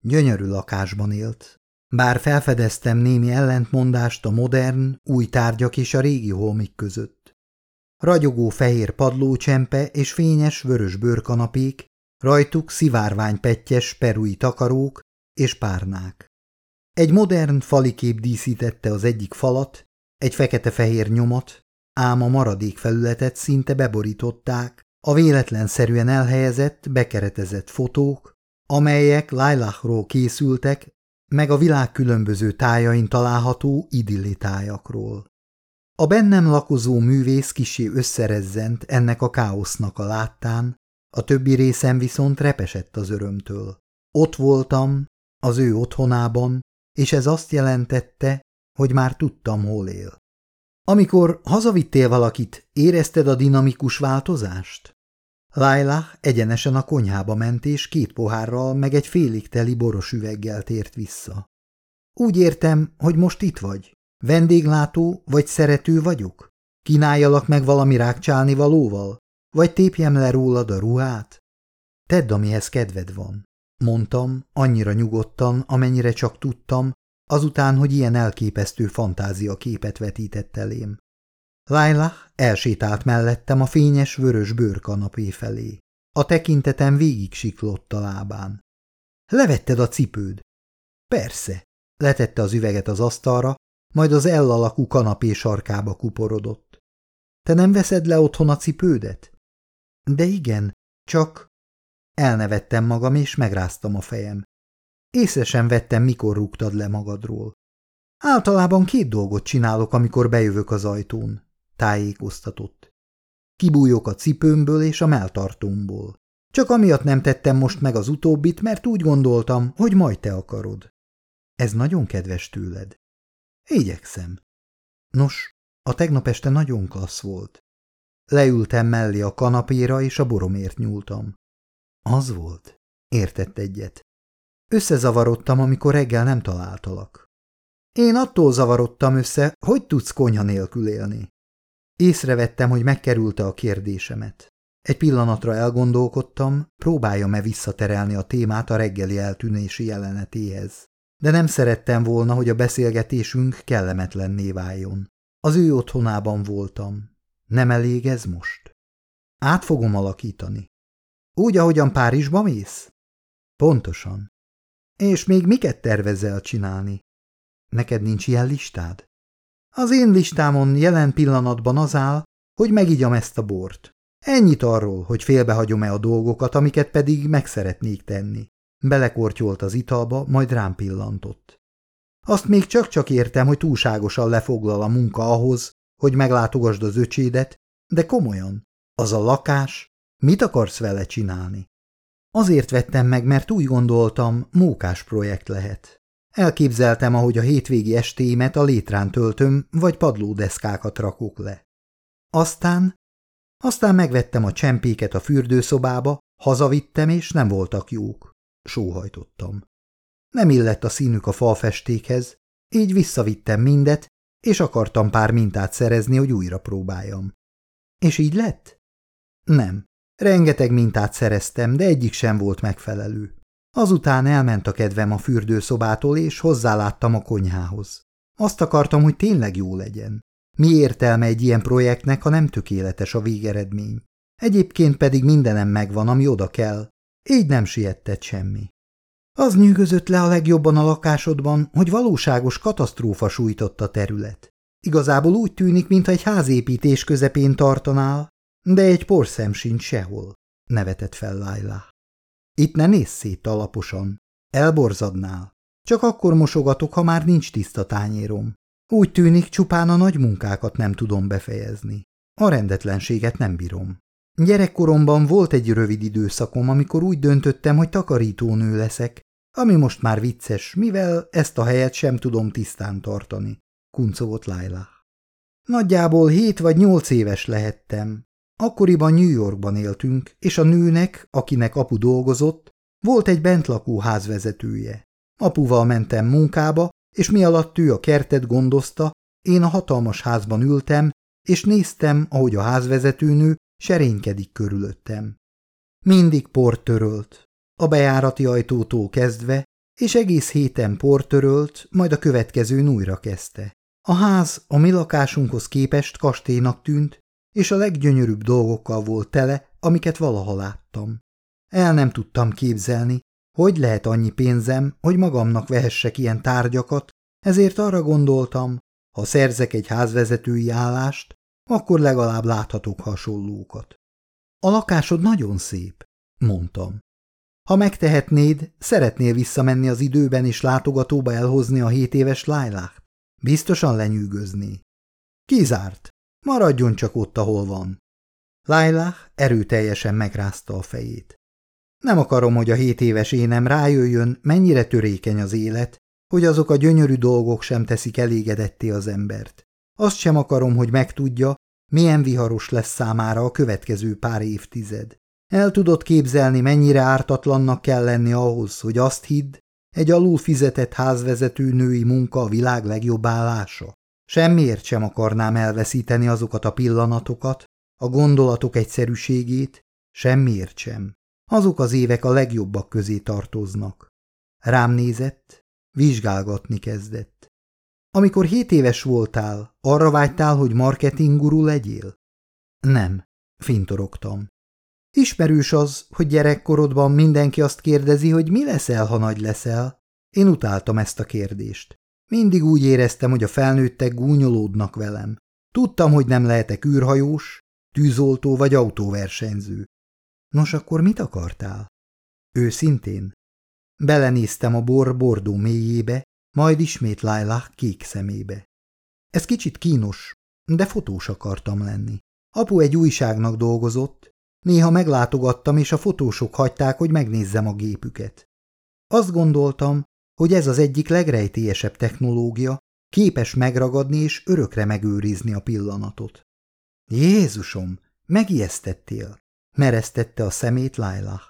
Gyönyörű lakásban élt, bár felfedeztem némi ellentmondást a modern, új tárgyak és a régi holmik között. Ragyogó fehér padlócsempe és fényes vörös bőrkanapék, rajtuk szivárványpettyes perui takarók és párnák. Egy modern falikép díszítette az egyik falat, egy fekete-fehér nyomat, ám a maradék felületet szinte beborították a véletlenszerűen elhelyezett, bekeretezett fotók, amelyek Lailachról készültek, meg a világ különböző tájain található idillitájakról. A bennem lakozó művész kisé összerezzent ennek a káosznak a láttán, a többi részem viszont repesett az örömtől. Ott voltam, az ő otthonában, és ez azt jelentette, hogy már tudtam, hol él. Amikor hazavittél valakit, érezted a dinamikus változást? Laila egyenesen a konyhába ment, és két pohárral meg egy félig teli boros üveggel tért vissza. Úgy értem, hogy most itt vagy. Vendéglátó vagy szerető vagyok? Kínáljalak meg valami rákcsálni valóval? Vagy tépjem le rólad a ruhát? Tedd, amihez kedved van. Mondtam, annyira nyugodtan, amennyire csak tudtam, azután, hogy ilyen elképesztő fantázia képet vetített elém. Laila elsétált mellettem a fényes vörös bőrkanapé felé. A tekintetem végig siklott a lábán. Levetted a cipőd? Persze. Letette az üveget az asztalra, majd az L-alakú kanapé sarkába kuporodott. Te nem veszed le otthon a cipődet? De igen, csak... Elnevettem magam, és megráztam a fejem. Észre sem vettem, mikor rúgtad le magadról. Általában két dolgot csinálok, amikor bejövök az ajtón, tájékoztatott. Kibújok a cipőmből és a melltartómból. Csak amiatt nem tettem most meg az utóbbit, mert úgy gondoltam, hogy majd te akarod. Ez nagyon kedves tőled. Igyekszem. Nos, a tegnap este nagyon klassz volt. Leültem mellé a kanapéra, és a boromért nyúltam. Az volt. Értett egyet. Összezavarodtam, amikor reggel nem találtalak. Én attól zavarodtam össze, hogy tudsz konyha nélkül élni. Észrevettem, hogy megkerülte a kérdésemet. Egy pillanatra elgondolkodtam, próbáljam-e visszaterelni a témát a reggeli eltűnési jelenetéhez. De nem szerettem volna, hogy a beszélgetésünk kellemetlenné váljon. Az ő otthonában voltam. Nem elég ez most? Át fogom alakítani. Úgy, ahogyan Párizsba mész? Pontosan. És még miket tervezel csinálni? Neked nincs ilyen listád? Az én listámon jelen pillanatban az áll, hogy megigyam ezt a bort. Ennyit arról, hogy félbehagyom-e a dolgokat, amiket pedig meg szeretnék tenni. Belekortyolt az italba, majd rám pillantott. Azt még csak-csak értem, hogy túlságosan lefoglal a munka ahhoz, hogy meglátogasd az öcsédet, de komolyan, az a lakás, mit akarsz vele csinálni? Azért vettem meg, mert úgy gondoltam, mókás projekt lehet. Elképzeltem, ahogy a hétvégi estémet a létrán töltöm, vagy padlódeszkákat rakok le. Aztán, aztán megvettem a csempéket a fürdőszobába, hazavittem, és nem voltak jók. Sóhajtottam. Nem illett a színük a falfestékhez, így visszavittem mindet, és akartam pár mintát szerezni, hogy újra próbáljam. És így lett? Nem. Rengeteg mintát szereztem, de egyik sem volt megfelelő. Azután elment a kedvem a fürdőszobától, és hozzáláttam a konyhához. Azt akartam, hogy tényleg jó legyen. Mi értelme egy ilyen projektnek, ha nem tökéletes a végeredmény? Egyébként pedig mindenem megvan, ami oda kell. Így nem sietett semmi. Az nyűgözött le a legjobban a lakásodban, hogy valóságos katasztrófa sújtott a terület. Igazából úgy tűnik, mintha egy házépítés közepén tartanál, de egy porszem sincs sehol, nevetett fel Laila. Itt ne nézz szét alaposan, elborzadnál. Csak akkor mosogatok, ha már nincs tiszta tányérom. Úgy tűnik, csupán a nagy munkákat nem tudom befejezni. A rendetlenséget nem bírom. Gyerekkoromban volt egy rövid időszakom, amikor úgy döntöttem, hogy takarítónő leszek, ami most már vicces, mivel ezt a helyet sem tudom tisztán tartani, kuncogott Laila. Nagyjából hét vagy nyolc éves lehettem. Akkoriban New Yorkban éltünk, és a nőnek, akinek apu dolgozott, volt egy bentlakó házvezetője. Apuval mentem munkába, és mi alatt ő a kertet gondozta, én a hatalmas házban ültem, és néztem, ahogy a házvezetőnő serénykedik körülöttem. Mindig port törölt, a bejárati ajtótól kezdve, és egész héten portörölt, majd a következőn újra kezdte. A ház a mi lakásunkhoz képest kastélynak tűnt, és a leggyönyörűbb dolgokkal volt tele, amiket valaha láttam. El nem tudtam képzelni, hogy lehet annyi pénzem, hogy magamnak vehessek ilyen tárgyakat, ezért arra gondoltam, ha szerzek egy házvezetői állást, akkor legalább láthatok hasonlókat. A lakásod nagyon szép, mondtam. Ha megtehetnéd, szeretnél visszamenni az időben és látogatóba elhozni a hét éves Lájlát? Biztosan lenyűgözni. Kizárt. Maradjon csak ott, ahol van. Lájlá erőteljesen megrázta a fejét. Nem akarom, hogy a hét éves énem rájöjjön, mennyire törékeny az élet, hogy azok a gyönyörű dolgok sem teszik elégedetté az embert. Azt sem akarom, hogy megtudja, milyen viharos lesz számára a következő pár évtized. El tudod képzelni, mennyire ártatlannak kell lenni ahhoz, hogy azt hidd, egy alul fizetett házvezető női munka a világ legjobb állása? Semmiért sem akarnám elveszíteni azokat a pillanatokat, a gondolatok egyszerűségét, semmiért sem. Azok az évek a legjobbak közé tartoznak. Rám nézett, vizsgálgatni kezdett. Amikor hét éves voltál, arra vágytál, hogy marketinguru legyél? Nem, fintorogtam. Ismerős az, hogy gyerekkorodban mindenki azt kérdezi, hogy mi leszel, ha nagy leszel. Én utáltam ezt a kérdést. Mindig úgy éreztem, hogy a felnőttek gúnyolódnak velem. Tudtam, hogy nem lehetek űrhajós, tűzoltó vagy autóversenyző. Nos, akkor mit akartál? Őszintén? Belenéztem a bor bordó mélyébe, majd ismét Lailah kék szemébe. Ez kicsit kínos, de fotós akartam lenni. Apu egy újságnak dolgozott, néha meglátogattam, és a fotósok hagyták, hogy megnézzem a gépüket. Azt gondoltam, hogy ez az egyik legrejtélyesebb technológia, képes megragadni és örökre megőrizni a pillanatot. Jézusom, megijesztettél, mereztette a szemét Lailah.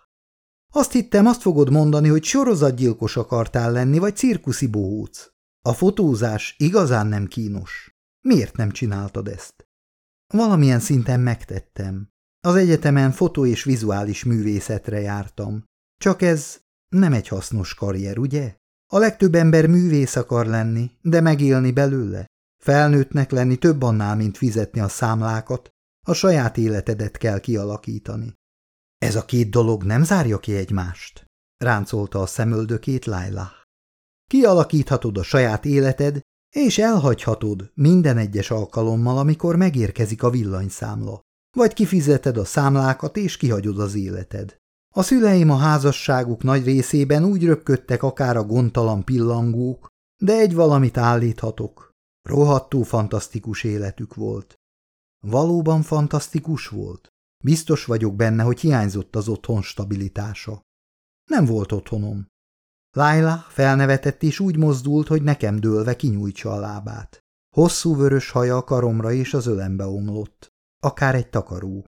Azt hittem, azt fogod mondani, hogy sorozatgyilkos akartál lenni, vagy cirkuszi bohóc. A fotózás igazán nem kínos. Miért nem csináltad ezt? Valamilyen szinten megtettem. Az egyetemen fotó és vizuális művészetre jártam. Csak ez nem egy hasznos karrier, ugye? A legtöbb ember művész akar lenni, de megélni belőle. Felnőttnek lenni több annál, mint fizetni a számlákat, a saját életedet kell kialakítani. Ez a két dolog nem zárja ki egymást, ráncolta a szemöldökét Laila. Kialakíthatod a saját életed, és elhagyhatod minden egyes alkalommal, amikor megérkezik a villanyszámla. Vagy kifizeted a számlákat, és kihagyod az életed. A szüleim a házasságuk nagy részében úgy röpködtek akár a gondtalan pillangók, de egy valamit állíthatok. Rohadtó fantasztikus életük volt. Valóban fantasztikus volt? Biztos vagyok benne, hogy hiányzott az otthon stabilitása. Nem volt otthonom. Laila felnevetett és úgy mozdult, hogy nekem dőlve kinyújtsa a lábát. Hosszú vörös haja a karomra és az ölembe omlott. Akár egy takaró.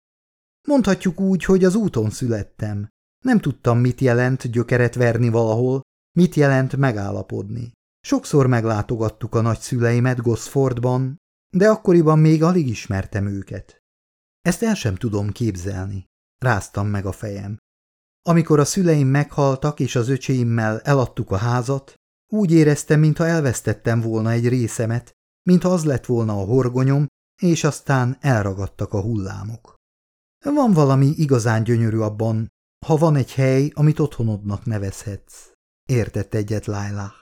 Mondhatjuk úgy, hogy az úton születtem. Nem tudtam, mit jelent gyökeret verni valahol, mit jelent megállapodni. Sokszor meglátogattuk a nagyszüleimet Gosfordban, de akkoriban még alig ismertem őket. Ezt el sem tudom képzelni. Ráztam meg a fejem. Amikor a szüleim meghaltak, és az öcséimmel eladtuk a házat, úgy éreztem, mintha elvesztettem volna egy részemet, mintha az lett volna a horgonyom, és aztán elragadtak a hullámok. Van valami igazán gyönyörű abban, ha van egy hely, amit otthonodnak nevezhetsz. Értett egyet Laila.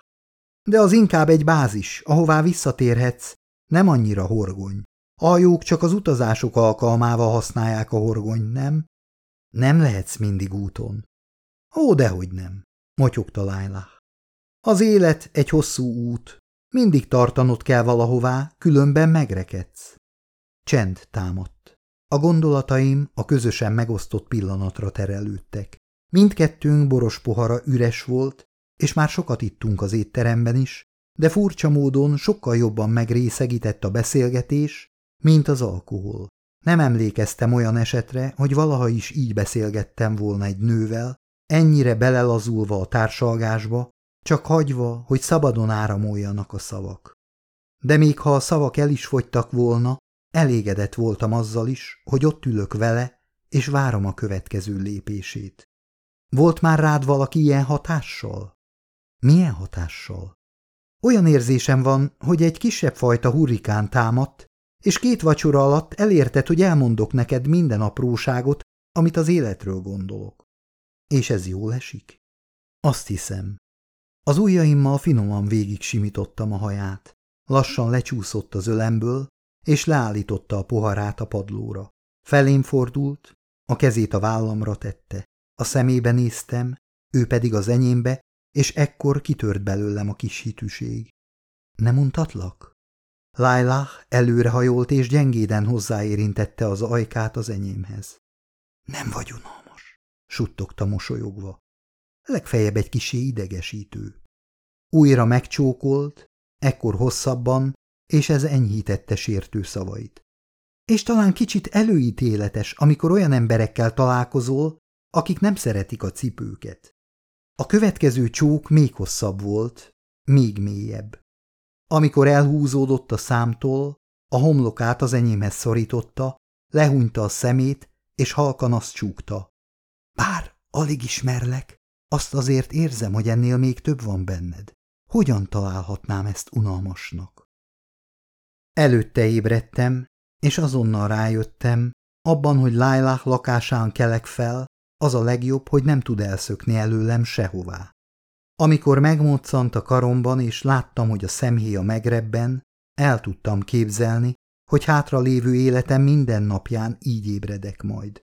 De az inkább egy bázis, ahová visszatérhetsz, nem annyira horgony. A hajók csak az utazások alkalmával használják a horgony, nem? Nem lehetsz mindig úton. Ó, dehogy nem, motyogta Laila. Az élet egy hosszú út. Mindig tartanod kell valahová, különben megrekedsz. Csend támadt. A gondolataim a közösen megosztott pillanatra terelődtek. Mindkettőnk boros pohara üres volt, és már sokat ittunk az étteremben is, de furcsa módon sokkal jobban megrészegített a beszélgetés, mint az alkohol. Nem emlékeztem olyan esetre, hogy valaha is így beszélgettem volna egy nővel, ennyire belelazulva a társalgásba, csak hagyva, hogy szabadon áramoljanak a szavak. De még ha a szavak el is fogytak volna, elégedett voltam azzal is, hogy ott ülök vele, és várom a következő lépését. Volt már rád valaki ilyen hatással? Milyen hatással? Olyan érzésem van, hogy egy kisebb fajta hurrikán támadt, és két vacsora alatt elérted, hogy elmondok neked minden apróságot, amit az életről gondolok. És ez jól esik? Azt hiszem. Az ujjaimmal finoman végig simítottam a haját. Lassan lecsúszott az ölemből, és leállította a poharát a padlóra. Felém fordult, a kezét a vállamra tette. A szemébe néztem, ő pedig az enyémbe, és ekkor kitört belőlem a kis hitűség. Nem untatlak? Lailah előrehajolt és gyengéden hozzáérintette az ajkát az enyémhez. Nem vagy unalmas, suttogta mosolyogva. Legfeljebb egy kisé idegesítő. Újra megcsókolt, ekkor hosszabban, és ez enyhítette sértő szavait. És talán kicsit előítéletes, amikor olyan emberekkel találkozol, akik nem szeretik a cipőket. A következő csók még hosszabb volt, még mélyebb. Amikor elhúzódott a számtól, a homlokát az enyémhez szorította, lehúnyta a szemét, és halkan azt csúgta. Bár alig ismerlek, azt azért érzem, hogy ennél még több van benned. Hogyan találhatnám ezt unalmasnak? Előtte ébredtem, és azonnal rájöttem, abban, hogy Lailah lakásán kelek fel, az a legjobb, hogy nem tud elszökni előlem sehová. Amikor megmoccant a karomban, és láttam, hogy a szemhéja megrebben, el tudtam képzelni, hogy hátra lévő életem minden napján így ébredek majd.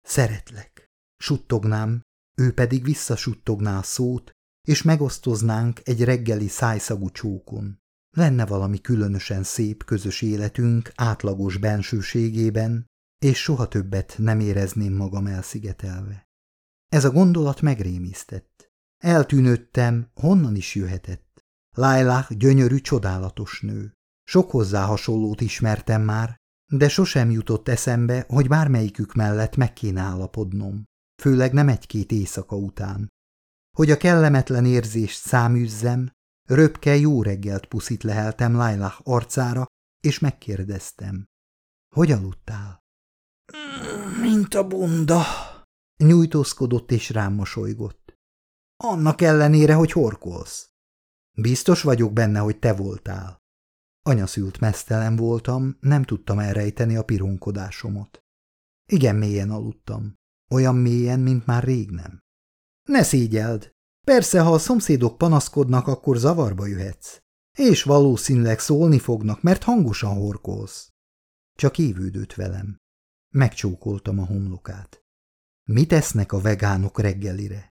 Szeretlek, suttognám, ő pedig visszasuttogná a szót, és megosztoznánk egy reggeli szájszagú csókon. Lenne valami különösen szép közös életünk átlagos bensőségében, és soha többet nem érezném magam elszigetelve. Ez a gondolat megrémisztett. Eltűnődtem, honnan is jöhetett. Lailah gyönyörű, csodálatos nő. Sok hozzá hasonlót ismertem már, de sosem jutott eszembe, hogy bármelyikük mellett meg kéne állapodnom, főleg nem egy-két éjszaka után. Hogy a kellemetlen érzést száműzzem, röpke jó reggelt puszit leheltem Lailah arcára, és megkérdeztem. Hogy aludtál? Mint a bunda, nyújtózkodott és rám mosolygott. Annak ellenére, hogy horkolsz. Biztos vagyok benne, hogy te voltál. Anyaszült mesztelen voltam, nem tudtam elrejteni a pironkodásomat. Igen mélyen aludtam. Olyan mélyen, mint már rég nem. Ne szégyeld! Persze, ha a szomszédok panaszkodnak, akkor zavarba jöhetsz. És valószínűleg szólni fognak, mert hangosan horkolsz. Csak évődött velem. Megcsókoltam a homlokát. Mit esznek a vegánok reggelire?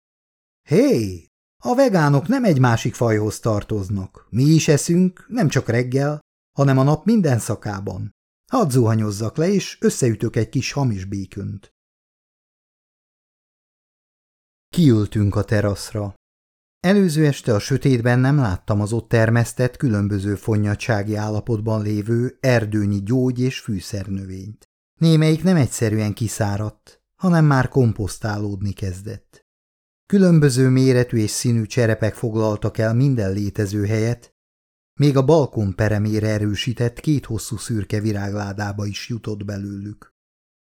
Hé, a vegánok nem egy másik fajhoz tartoznak. Mi is eszünk, nem csak reggel, hanem a nap minden szakában. Hadd zuhanyozzak le, és összeütök egy kis hamis békönt. Kiültünk a teraszra. Előző este a sötétben nem láttam az ott termesztett, különböző fonnyadsági állapotban lévő erdőnyi gyógy- és fűszernövényt. Némelyik nem egyszerűen kiszáradt, hanem már komposztálódni kezdett. Különböző méretű és színű cserepek foglaltak el minden létező helyet, még a balkon peremére erősített két hosszú szürke virágládába is jutott belőlük.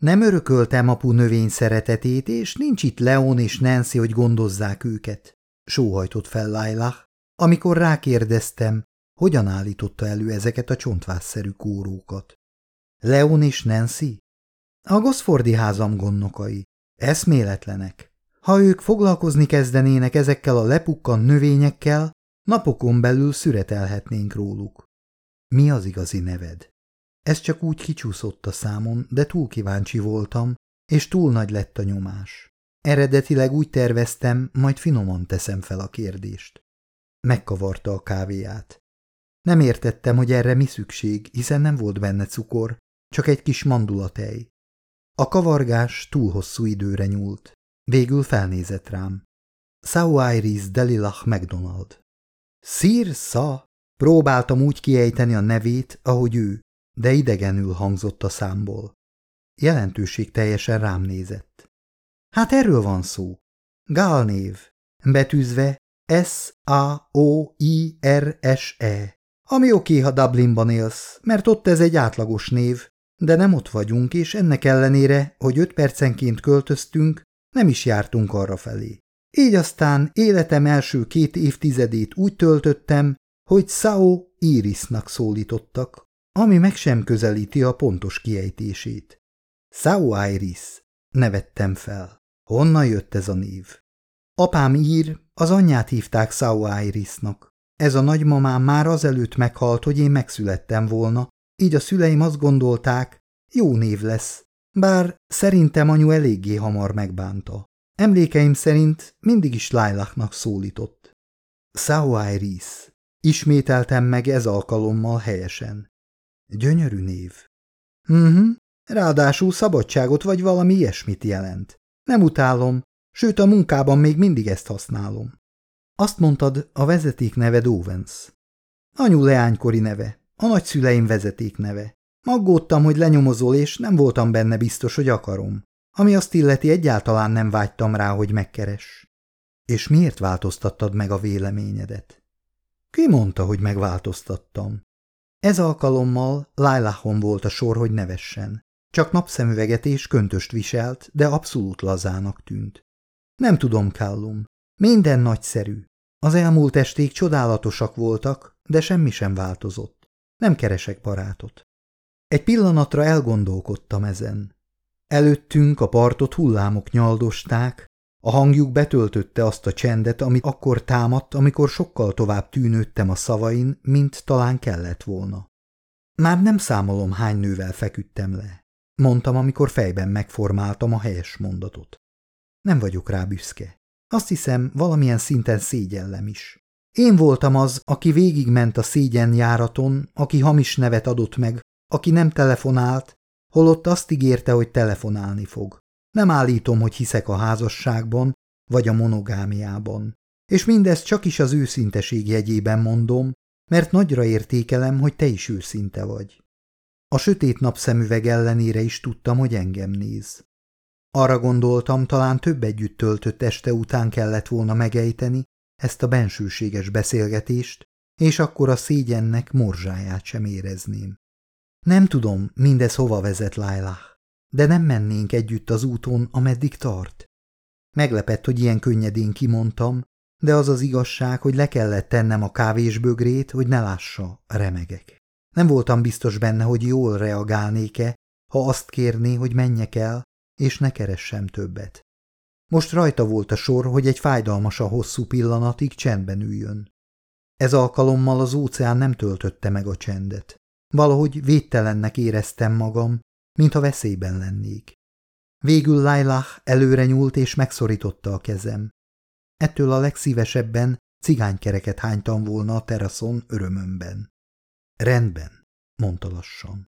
Nem örököltem apu növény szeretetét, és nincs itt Leon és Nancy, hogy gondozzák őket, sóhajtott fel Lailah, amikor rákérdeztem, hogyan állította elő ezeket a csontvásszerű kórókat. Leon és Nancy? A Gosfordi házam gondnokai. Eszméletlenek. Ha ők foglalkozni kezdenének ezekkel a lepukkan növényekkel, napokon belül szüretelhetnénk róluk. Mi az igazi neved? Ez csak úgy kicsúszott a számon, de túl kíváncsi voltam, és túl nagy lett a nyomás. Eredetileg úgy terveztem, majd finoman teszem fel a kérdést. Megkavarta a kávéját. Nem értettem, hogy erre mi szükség, hiszen nem volt benne cukor, csak egy kis mandulatej. A kavargás túl hosszú időre nyúlt. Végül felnézett rám. Sao Iris Delilah McDonald. Sir Sa? Próbáltam úgy kiejteni a nevét, ahogy ő, de idegenül hangzott a számból. Jelentőség teljesen rám nézett. Hát erről van szó. Gál név, betűzve S-A-O-I-R-S-E. Ami oké, ha Dublinban élsz, mert ott ez egy átlagos név, de nem ott vagyunk, és ennek ellenére, hogy öt percenként költöztünk, nem is jártunk arra felé. Így aztán életem első két évtizedét úgy töltöttem, hogy Sao Irisnak szólítottak, ami meg sem közelíti a pontos kiejtését. Sao Iris, nevettem fel. Honnan jött ez a név? Apám ír, az anyját hívták Sao Irisnak. Ez a nagymamám már azelőtt meghalt, hogy én megszülettem volna, így a szüleim azt gondolták, jó név lesz, bár szerintem anyu eléggé hamar megbánta. Emlékeim szerint mindig is Lailachnak szólított. Sauairis. Ismételtem meg ez alkalommal helyesen. Gyönyörű név. Mhm, uh -huh. ráadásul szabadságot vagy valami ilyesmit jelent. Nem utálom, sőt a munkában még mindig ezt használom. Azt mondtad, a vezeték neve Owens. Anyu leánykori neve, a nagyszüleim vezeték neve. Maggódtam, hogy lenyomozol, és nem voltam benne biztos, hogy akarom. Ami azt illeti, egyáltalán nem vágytam rá, hogy megkeres. És miért változtattad meg a véleményedet? Ki mondta, hogy megváltoztattam? Ez alkalommal Lailahon volt a sor, hogy nevessen. Csak napszemüveget és köntöst viselt, de abszolút lazának tűnt. Nem tudom, Callum. Minden nagyszerű. Az elmúlt esték csodálatosak voltak, de semmi sem változott. Nem keresek barátot. Egy pillanatra elgondolkodtam ezen. Előttünk a partot hullámok nyaldosták, a hangjuk betöltötte azt a csendet, amit akkor támadt, amikor sokkal tovább tűnődtem a szavain, mint talán kellett volna. Már nem számolom, hány nővel feküdtem le, mondtam, amikor fejben megformáltam a helyes mondatot. Nem vagyok rá büszke. Azt hiszem, valamilyen szinten szégyellem is. Én voltam az, aki végigment a szégyen járaton, aki hamis nevet adott meg, aki nem telefonált, holott azt ígérte, hogy telefonálni fog. Nem állítom, hogy hiszek a házasságban, vagy a monogámiában. És mindezt csak is az őszinteség jegyében mondom, mert nagyra értékelem, hogy te is őszinte vagy. A sötét napszemüveg ellenére is tudtam, hogy engem néz. Arra gondoltam, talán több együtt töltött este után kellett volna megejteni ezt a bensőséges beszélgetést, és akkor a szégyennek morzsáját sem érezném. Nem tudom, mindez hova vezet Lailah, de nem mennénk együtt az úton, ameddig tart. Meglepett, hogy ilyen könnyedén kimondtam, de az az igazság, hogy le kellett tennem a kávésbögrét, hogy ne lássa, remegek. Nem voltam biztos benne, hogy jól reagálnék-e, ha azt kérné, hogy menjek el, és ne keressem többet. Most rajta volt a sor, hogy egy fájdalmasan hosszú pillanatig csendben üljön. Ez alkalommal az óceán nem töltötte meg a csendet. Valahogy védtelennek éreztem magam, mintha veszélyben lennék. Végül Lailah előre nyúlt és megszorította a kezem. Ettől a legszívesebben cigánykereket hánytam volna a teraszon örömömben. Rendben, mondta lassan.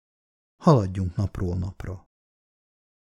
Haladjunk napról napra.